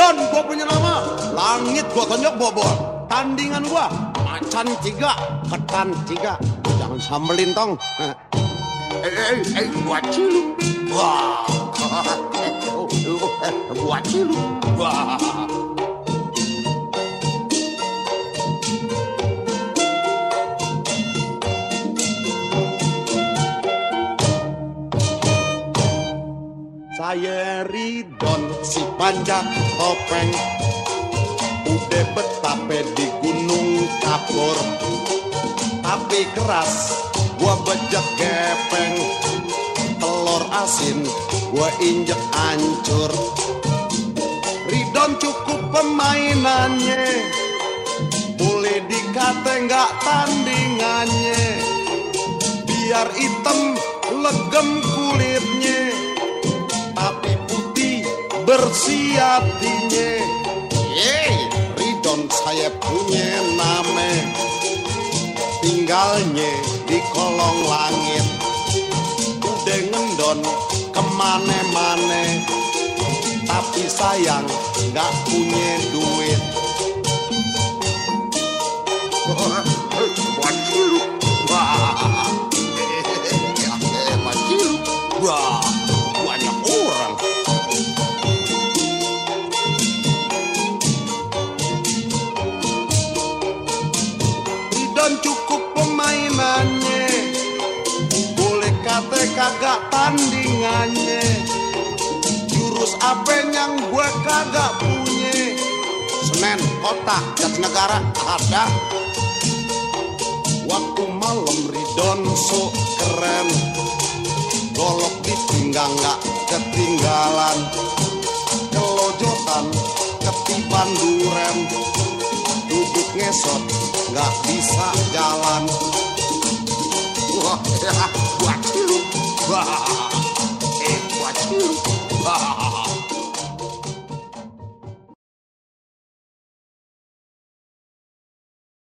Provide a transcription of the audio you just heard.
Ridon gua punya nama Langit gua tonjok bobor Tandingan gua Macan tiga Ketan tiga Jangan sambelin tong Eh, eh, eh, buat cilu. Wah. buat cilu. Wah Saya Ridon si panjang topeng. Udah betape di gunung kapur. Tapi keras gua bejek gepeng. Telur asin gua injek hancur Ridon cukup pemainannya. Boleh dikata nggak tandingannya. Biar hitam legem kulitnya Tapi putih bersih hatinya Yeay, Ridon saya punya nama Tinggalnya di kolong langit. Udah ngendon ke mana-mana Tapi sayang nggak punya duit Ridon cukup pemainannya Boleh kata kagak tandingannya. Jurus apa yang gue kagak punya? Senen, kota, negara ada. Waktu malam Ridon so keren. Golok di pinggang gak ketinggalan. Kelojotan ketiban duren duduk ngesot nggak bisa jalan. Wah buat lu wah eh buat lu wah.